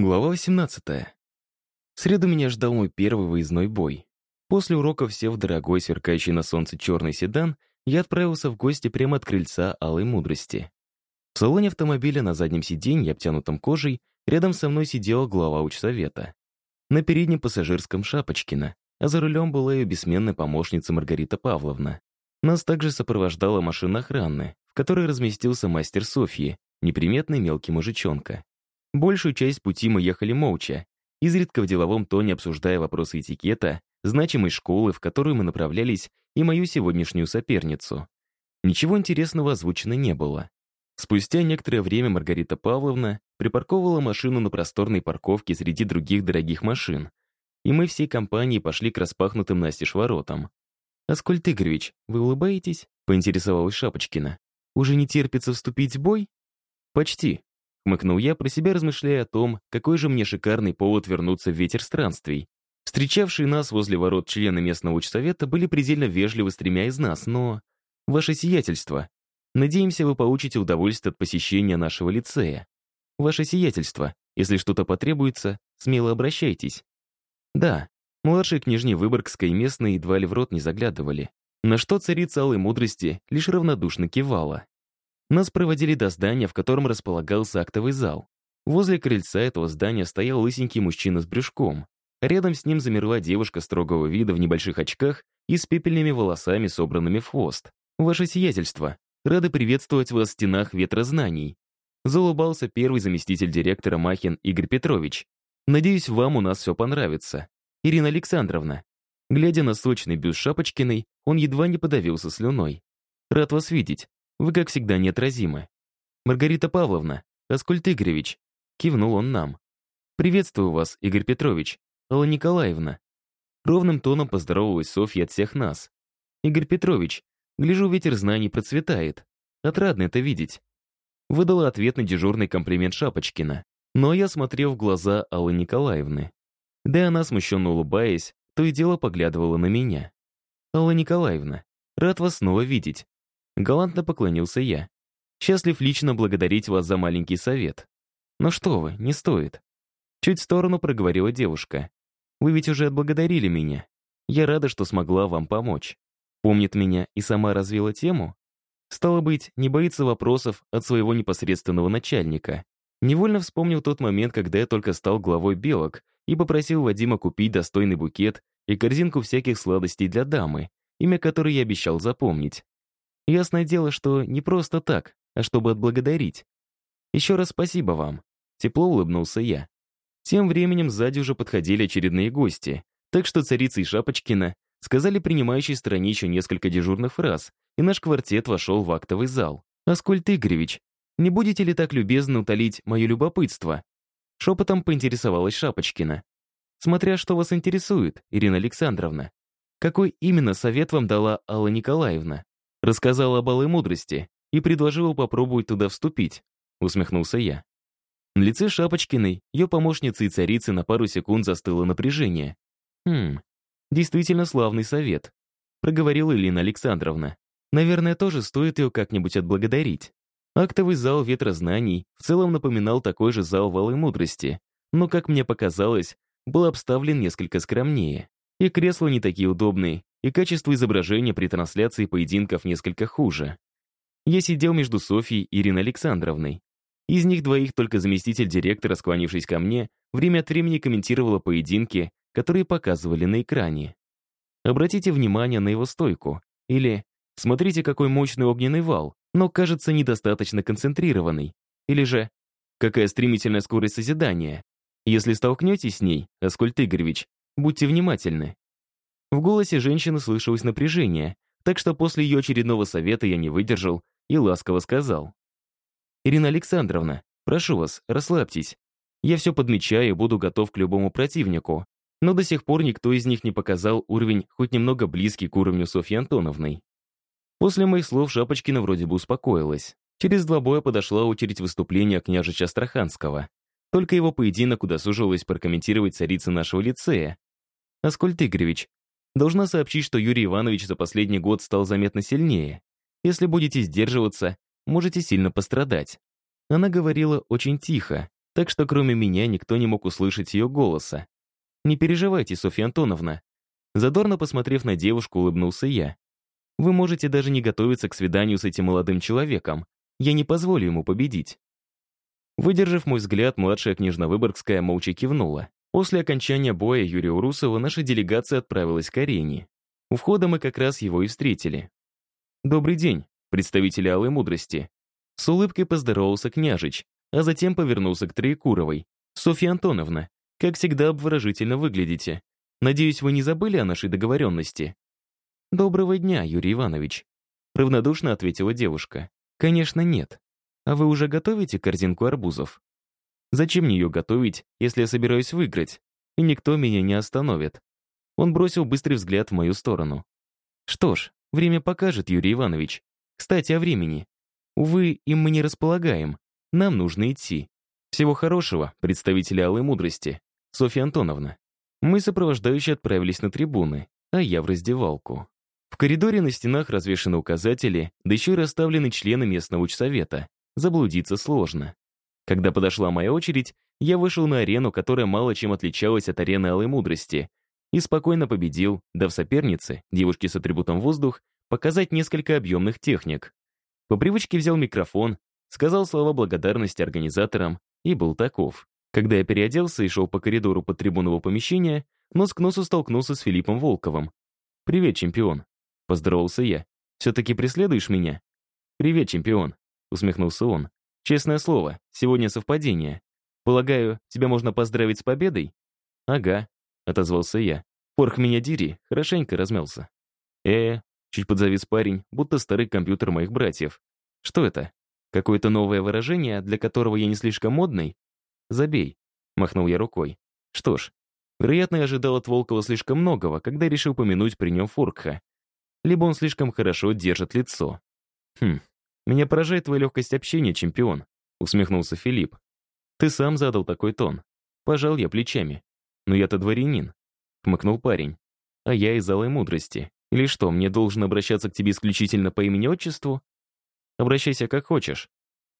Глава 18. В среду меня ждал мой первый выездной бой. После уроков, сев в дорогой, сверкающий на солнце черный седан, я отправился в гости прямо от крыльца Алой Мудрости. В салоне автомобиля на заднем сиденье, обтянутом кожей, рядом со мной сидела глава учсовета. На переднем пассажирском Шапочкина, а за рулем была ее бессменная помощница Маргарита Павловна. Нас также сопровождала машина охраны, в которой разместился мастер Софьи, неприметный мелкий мужичонка. Большую часть пути мы ехали молча, изредка в деловом тоне обсуждая вопросы этикета, значимой школы, в которую мы направлялись, и мою сегодняшнюю соперницу. Ничего интересного озвучено не было. Спустя некоторое время Маргарита Павловна припарковала машину на просторной парковке среди других дорогих машин, и мы всей компанией пошли к распахнутым настежь воротам. «Аскольд Игоревич, вы улыбаетесь?» — поинтересовалась Шапочкина. «Уже не терпится вступить в бой?» «Почти», Хмыкнул я, про себя размышляя о том, какой же мне шикарный повод вернуться в ветер странствий. Встречавшие нас возле ворот члены местного учсовета были предельно вежливы с тремя из нас, но... Ваше сиятельство. Надеемся, вы получите удовольствие от посещения нашего лицея. Ваше сиятельство, если что-то потребуется, смело обращайтесь. Да, младшие княжни Выборгской местные едва ли в рот не заглядывали. На что царица алой мудрости лишь равнодушно кивала. Нас проводили до здания, в котором располагался актовый зал. Возле крыльца этого здания стоял лысенький мужчина с брюшком. Рядом с ним замерла девушка строгого вида в небольших очках и с пепельными волосами, собранными в хвост. «Ваше сиятельство, рады приветствовать вас в стенах ветра знаний». Заулыбался первый заместитель директора Махин Игорь Петрович. «Надеюсь, вам у нас все понравится. Ирина Александровна». Глядя на сочный бюст Шапочкиной, он едва не подавился слюной. «Рад вас видеть. Вы, как всегда, неотразимы. Маргарита Павловна, Аскольд Игоревич, кивнул он нам. Приветствую вас, Игорь Петрович, Алла Николаевна. Ровным тоном поздоровалась Софья от всех нас. Игорь Петрович, гляжу, ветер знаний процветает. Отрадно это видеть. Выдала ответ на дежурный комплимент Шапочкина. Но я смотрел в глаза Аллы Николаевны. Да и она, смущенно улыбаясь, то и дело поглядывала на меня. «Алла Николаевна, рад вас снова видеть. Галантно поклонился я. Счастлив лично благодарить вас за маленький совет. Но что вы, не стоит. Чуть в сторону проговорила девушка. Вы ведь уже отблагодарили меня. Я рада, что смогла вам помочь. Помнит меня и сама развила тему? Стало быть, не боится вопросов от своего непосредственного начальника. Невольно вспомнил тот момент, когда я только стал главой белок и попросил Вадима купить достойный букет и корзинку всяких сладостей для дамы, имя которой я обещал запомнить. Ясное дело, что не просто так, а чтобы отблагодарить. Еще раз спасибо вам. Тепло улыбнулся я. Тем временем сзади уже подходили очередные гости, так что царица и Шапочкина сказали принимающей стороне еще несколько дежурных фраз, и наш квартет вошел в актовый зал. «Аскольд Игоревич, не будете ли так любезно утолить мое любопытство?» Шепотом поинтересовалась Шапочкина. «Смотря что вас интересует, Ирина Александровна. Какой именно совет вам дала Алла Николаевна?» Рассказал о балой мудрости и предложил попробовать туда вступить, усмехнулся я. На лице Шапочкиной, ее помощницы и царицы на пару секунд застыло напряжение. «Хм, действительно славный совет», — проговорила Элина Александровна. «Наверное, тоже стоит ее как-нибудь отблагодарить». Актовый зал ветрознаний в целом напоминал такой же зал валы мудрости, но, как мне показалось, был обставлен несколько скромнее. И кресла не такие удобные, и качество изображения при трансляции поединков несколько хуже. Я сидел между Софьей и Ириной Александровной. Из них двоих только заместитель директора, склонившись ко мне, время от времени комментировала поединки, которые показывали на экране. Обратите внимание на его стойку. Или смотрите, какой мощный огненный вал, но кажется недостаточно концентрированный. Или же какая стремительная скорость созидания. Если столкнетесь с ней, Аскольд Игоревич, будьте внимательны. В голосе женщины слышалось напряжение, так что после ее очередного совета я не выдержал и ласково сказал. «Ирина Александровна, прошу вас, расслабьтесь. Я все подмечаю и буду готов к любому противнику, но до сих пор никто из них не показал уровень хоть немного близкий к уровню Софьи Антоновной». После моих слов Шапочкина вроде бы успокоилась. Через два боя подошла очередь выступления княжича Астраханского. Только его поединок удосужилась прокомментировать царица нашего лицея. «Аскольд Игоревич, Должна сообщить, что Юрий Иванович за последний год стал заметно сильнее. Если будете сдерживаться, можете сильно пострадать. Она говорила очень тихо, так что кроме меня никто не мог услышать ее голоса. «Не переживайте, Софья Антоновна». Задорно посмотрев на девушку, улыбнулся я. «Вы можете даже не готовиться к свиданию с этим молодым человеком. Я не позволю ему победить». Выдержав мой взгляд, младшая княжна Выборгская молча кивнула. После окончания боя Юрия Урусова наша делегация отправилась к арене. У входа мы как раз его и встретили. «Добрый день, представители Алой Мудрости». С улыбкой поздоровался княжич, а затем повернулся к Троекуровой. «Софья Антоновна, как всегда обворожительно выглядите. Надеюсь, вы не забыли о нашей договоренности?» «Доброго дня, Юрий Иванович», — равнодушно ответила девушка. «Конечно, нет. А вы уже готовите корзинку арбузов? Зачем мне ее готовить, если я собираюсь выиграть? И никто меня не остановит. Он бросил быстрый взгляд в мою сторону. Что ж, время покажет, Юрий Иванович. Кстати, о времени. Увы, им мы не располагаем. Нам нужно идти. Всего хорошего, представители Алой Мудрости. Софья Антоновна. Мы сопровождающие отправились на трибуны, а я в раздевалку. В коридоре на стенах развешаны указатели, да еще и расставлены члены местного учсовета заблудиться сложно. Когда подошла моя очередь, я вышел на арену, которая мало чем отличалась от арены Алой Мудрости, и спокойно победил, дав сопернице, девушке с атрибутом воздух, показать несколько объемных техник. По привычке взял микрофон, сказал слова благодарности организаторам и был таков. Когда я переоделся и шел по коридору под трибунного помещения, нос к носу столкнулся с Филиппом Волковым. «Привет, чемпион», — поздоровался я. «Все-таки преследуешь меня?» «Привет, чемпион», усмехнулся он. «Честное слово, сегодня совпадение. Полагаю, тебя можно поздравить с победой?» «Ага», — отозвался я. «Порх меня дери, хорошенько размялся». «Э, чуть подзавис парень, будто старый компьютер моих братьев. Что это? Какое-то новое выражение, для которого я не слишком модный? Забей», — махнул я рукой. «Что ж, вероятно, я ожидал от Волкова слишком многого, когда решил помянуть при нем Форкха. Либо он слишком хорошо держит лицо. Хм, «Меня поражает твоя легкость общения, чемпион», — усмехнулся Филипп. «Ты сам задал такой тон». Пожал я плечами. «Но я-то дворянин», — хмыкнул парень. «А я из алой мудрости. Или что, мне должен обращаться к тебе исключительно по имени-отчеству?» «Обращайся как хочешь».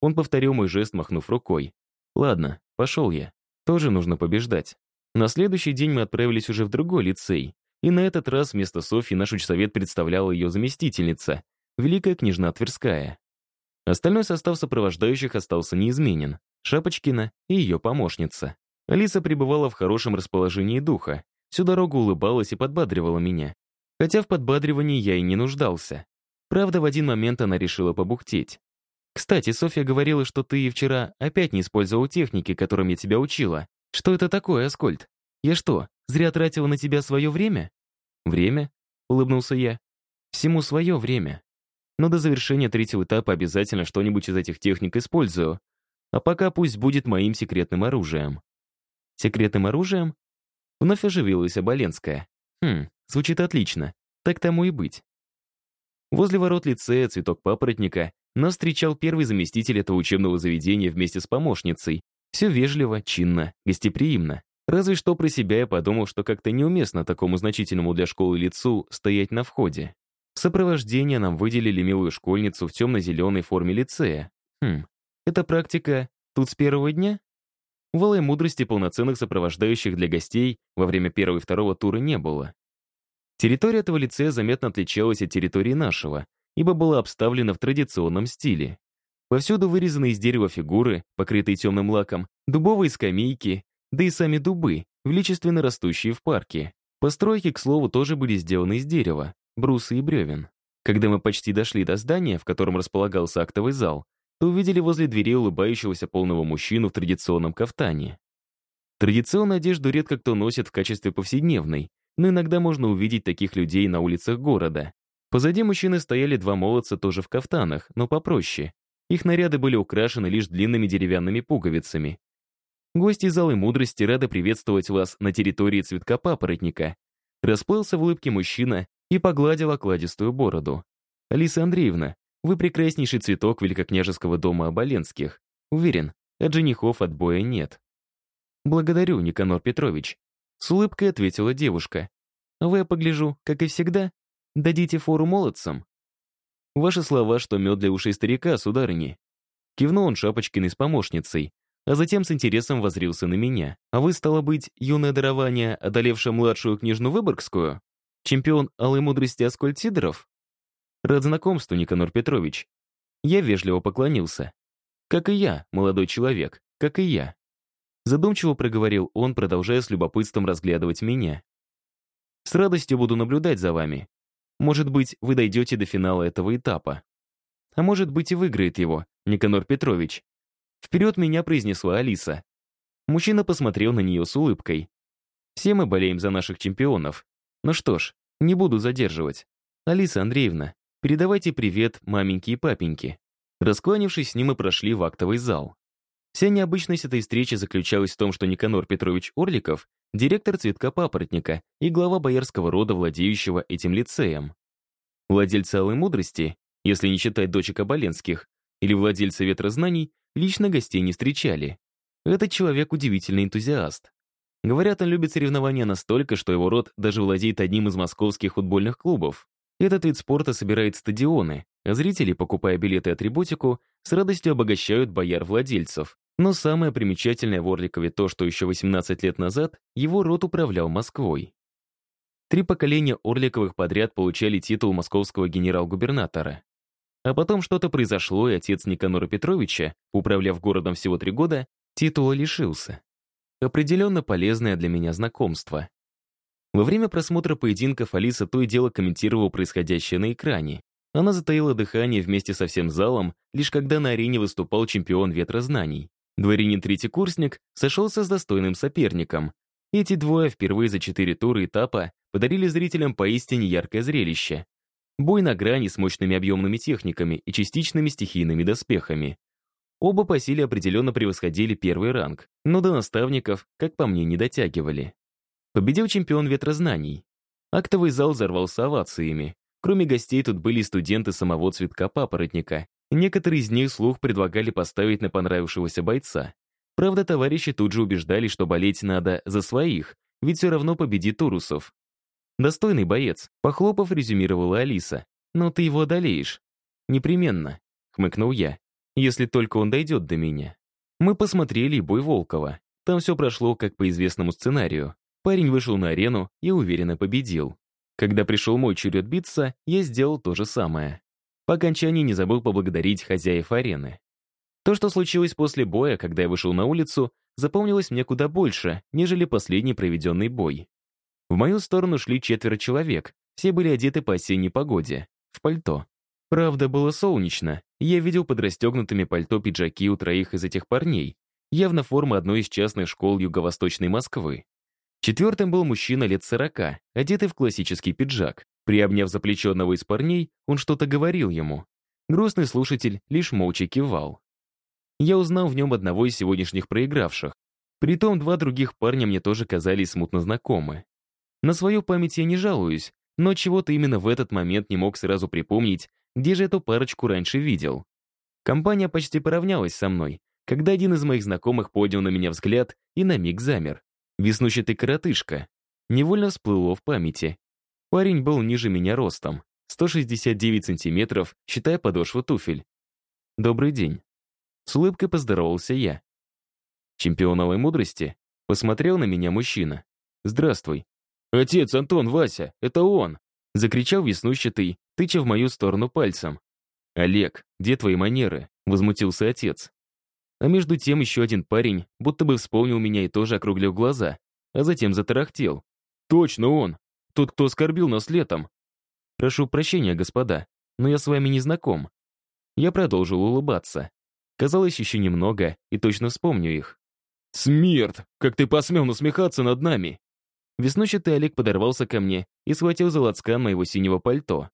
Он повторил мой жест, махнув рукой. «Ладно, пошел я. Тоже нужно побеждать». На следующий день мы отправились уже в другой лицей, и на этот раз вместо Софьи наш учсовет представляла ее заместительница, великая княжна Тверская. Остальной состав сопровождающих остался неизменен. Шапочкина и ее помощница. Алиса пребывала в хорошем расположении духа. Всю дорогу улыбалась и подбадривала меня. Хотя в подбадривании я и не нуждался. Правда, в один момент она решила побухтеть. «Кстати, Софья говорила, что ты вчера опять не использовал техники, которым я тебя учила. Что это такое, Аскольд? Я что, зря тратила на тебя свое время?» «Время?» — улыбнулся я. «Всему свое время. Но до завершения третьего этапа обязательно что-нибудь из этих техник использую. А пока пусть будет моим секретным оружием. Секретным оружием? Вновь оживилась Оболенская. Хм, звучит отлично. Так тому и быть. Возле ворот лицея «Цветок папоротника» нас встречал первый заместитель этого учебного заведения вместе с помощницей. Все вежливо, чинно, гостеприимно. Разве что про себя я подумал, что как-то неуместно такому значительному для школы лицу стоять на входе. В сопровождение нам выделили милую школьницу в темно-зеленой форме лицея. Хм, эта практика тут с первого дня? В Алой Мудрости полноценных сопровождающих для гостей во время первого и второго тура не было. Территория этого лицея заметно отличалась от территории нашего, ибо была обставлена в традиционном стиле. Повсюду вырезаны из дерева фигуры, покрытые темным лаком, дубовые скамейки, да и сами дубы, величественно растущие в парке. Постройки, к слову, тоже были сделаны из дерева, брусы и бревен. Когда мы почти дошли до здания, в котором располагался актовый зал, то увидели возле двери улыбающегося полного мужчину в традиционном кафтане. Традиционную одежду редко кто носит в качестве повседневной, но иногда можно увидеть таких людей на улицах города. Позади мужчины стояли два молодца тоже в кафтанах, но попроще. Их наряды были украшены лишь длинными деревянными пуговицами. Гости залы мудрости рады приветствовать вас на территории цветка папоротника. Расплылся в улыбке мужчина и погладил окладистую бороду. «Алиса Андреевна, вы прекраснейший цветок великокняжеского дома Оболенских. Уверен, от женихов отбоя нет». «Благодарю, Никанор Петрович», — с улыбкой ответила девушка. «Вы, я погляжу, как и всегда, дадите фору молодцам?» «Ваши слова, что мед для ушей старика, сударыни». Кивнул он Шапочкиной с помощницей, а затем с интересом возрился на меня. «А вы, стало быть, юное дарование, одолевшее младшую княжну Выборгскую? Чемпион алой мудрости Аскольд Сидоров?» «Рад знакомству, Никанор Петрович». Я вежливо поклонился. «Как и я, молодой человек, как и я». Задумчиво проговорил он, продолжая с любопытством разглядывать меня. «С радостью буду наблюдать за вами. Может быть, вы дойдете до финала этого этапа. А может быть, и выиграет его, Никанор Петрович. Вперед меня произнесла Алиса. Мужчина посмотрел на нее с улыбкой. Все мы болеем за наших чемпионов. Ну что ж, не буду задерживать. Алиса Андреевна, передавайте привет маменьке и папеньке. Раскланившись с ним, мы прошли в актовый зал. Вся необычность этой встречи заключалась в том, что Никанор Петрович Орликов — директор цветка папоротника и глава боярского рода, владеющего этим лицеем. Владельцы Алой Мудрости если не считать дочек Оболенских, или владельца ветрознаний, лично гостей не встречали. Этот человек удивительный энтузиаст. Говорят, он любит соревнования настолько, что его род даже владеет одним из московских футбольных клубов. Этот вид спорта собирает стадионы, а зрители, покупая билеты и атрибутику, с радостью обогащают бояр-владельцев. Но самое примечательное в Орликове то, что еще 18 лет назад его род управлял Москвой. Три поколения Орликовых подряд получали титул московского генерал-губернатора. А потом что-то произошло, и отец Никанора Петровича, управляв городом всего три года, титула лишился. Определенно полезное для меня знакомство. Во время просмотра поединков Алиса то и дело комментировала происходящее на экране. Она затаила дыхание вместе со всем залом, лишь когда на арене выступал чемпион ветрознаний. Дворянин-третьекурсник сошелся с достойным соперником. Эти двое впервые за четыре тура этапа подарили зрителям поистине яркое зрелище. Бой на грани с мощными объемными техниками и частичными стихийными доспехами. Оба по силе определенно превосходили первый ранг, но до наставников, как по мне, не дотягивали. Победил чемпион ветрознаний. Актовый зал взорвался овациями. Кроме гостей тут были студенты самого цветка папоротника. Некоторые из них слух предлагали поставить на понравившегося бойца. Правда, товарищи тут же убеждали, что болеть надо за своих, ведь все равно победит Урусов. «Достойный боец», — похлопав, резюмировала Алиса. «Но ты его одолеешь». «Непременно», — хмыкнул я, «если только он дойдет до меня». Мы посмотрели бой Волкова. Там все прошло, как по известному сценарию. Парень вышел на арену и уверенно победил. Когда пришел мой черед биться, я сделал то же самое. По окончании не забыл поблагодарить хозяев арены. То, что случилось после боя, когда я вышел на улицу, запомнилось мне куда больше, нежели последний проведенный бой. В мою сторону шли четверо человек, все были одеты по осенней погоде, в пальто. Правда, было солнечно, я видел под расстегнутыми пальто пиджаки у троих из этих парней, явно форма одной из частных школ юго-восточной Москвы. Четвертым был мужчина лет сорока, одетый в классический пиджак. Приобняв за из парней, он что-то говорил ему. Грустный слушатель лишь молча кивал. Я узнал в нем одного из сегодняшних проигравших. Притом два других парня мне тоже казались смутно знакомы. На свою память я не жалуюсь, но чего-то именно в этот момент не мог сразу припомнить, где же эту парочку раньше видел. Компания почти поравнялась со мной, когда один из моих знакомых поднял на меня взгляд и на миг замер. Веснущатый коротышка. Невольно всплыло в памяти. Парень был ниже меня ростом, 169 сантиметров, считая подошву туфель. «Добрый день». С улыбкой поздоровался я. Чемпион новой мудрости посмотрел на меня мужчина. «Здравствуй. «Отец, Антон, Вася, это он!» — закричал веснущатый, тыча в мою сторону пальцем. «Олег, где твои манеры?» — возмутился отец. А между тем еще один парень будто бы вспомнил меня и тоже округлил глаза, а затем затарахтел. «Точно он! Тот, кто оскорбил нас летом!» «Прошу прощения, господа, но я с вами не знаком». Я продолжил улыбаться. Казалось, еще немного, и точно вспомню их. «Смерть! Как ты посмел насмехаться над нами!» Веснущатый Олег подорвался ко мне и схватил за лацкан моего синего пальто.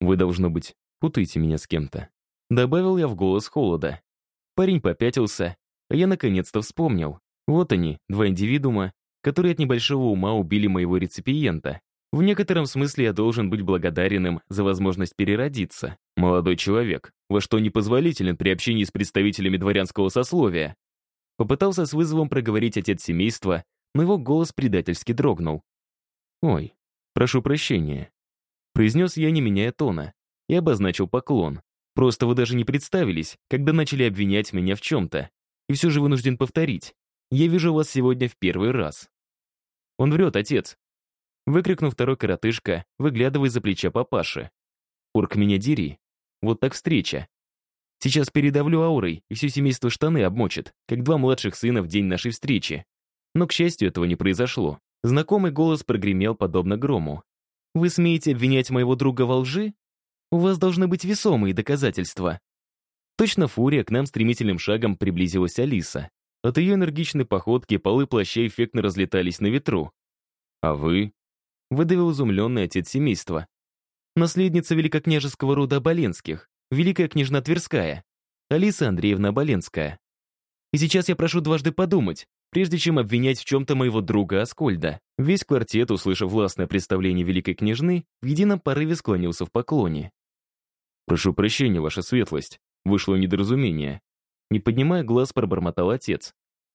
«Вы, должно быть, путаете меня с кем-то». Добавил я в голос холода. Парень попятился, а я наконец-то вспомнил. Вот они, два индивидуума, которые от небольшого ума убили моего реципиента. В некотором смысле я должен быть благодарен им за возможность переродиться. Молодой человек, во что непозволителен при общении с представителями дворянского сословия. Попытался с вызовом проговорить отец семейства, но его голос предательски дрогнул. «Ой, прошу прощения», — произнес я, не меняя тона, и обозначил поклон. «Просто вы даже не представились, когда начали обвинять меня в чем-то. и все же вынужден повторить. Я вижу вас сегодня в первый раз». «Он врет, отец!» Выкрикнул второй коротышка, выглядывая за плеча папаши. «Орк меня дери. Вот так встреча. Сейчас передавлю аурой, и все семейство штаны обмочит, как два младших сына в день нашей встречи. Но, к счастью, этого не произошло. Знакомый голос прогремел подобно грому. «Вы смеете обвинять моего друга во лжи? У вас должны быть весомые доказательства». Точно фурия к нам стремительным шагом приблизилась Алиса. От ее энергичной походки полы плаща эффектно разлетались на ветру. «А вы?» — выдавил изумленный отец семейства. «Наследница великокняжеского рода Оболенских, великая княжна Тверская, Алиса Андреевна Оболенская. И сейчас я прошу дважды подумать, прежде чем обвинять в чем-то моего друга Аскольда. Весь квартет, услышав властное представление великой княжны, в едином порыве склонился в поклоне. «Прошу прощения, ваша светлость. Вышло недоразумение». Не поднимая глаз, пробормотал отец.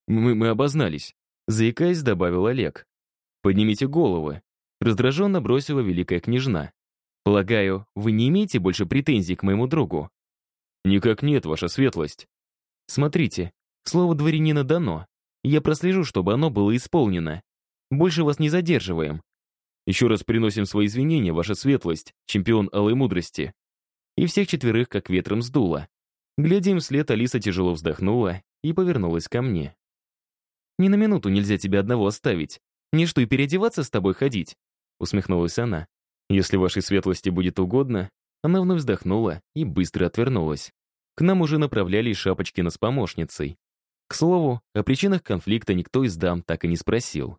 «Мы, мы обознались», — заикаясь, добавил Олег. «Поднимите головы», — раздраженно бросила великая княжна. «Полагаю, вы не имеете больше претензий к моему другу?» «Никак нет, ваша светлость». «Смотрите, слово дворянина дано. Я прослежу, чтобы оно было исполнено. Больше вас не задерживаем. Еще раз приносим свои извинения, ваша светлость, чемпион алой мудрости». И всех четверых как ветром сдуло. Глядя им вслед, Алиса тяжело вздохнула и повернулась ко мне. «Ни на минуту нельзя тебя одного оставить. Не что и переодеваться с тобой ходить?» Усмехнулась она. «Если вашей светлости будет угодно...» Она вновь вздохнула и быстро отвернулась. К нам уже направлялись Шапочкина с помощницей. К слову, о причинах конфликта никто из дам так и не спросил.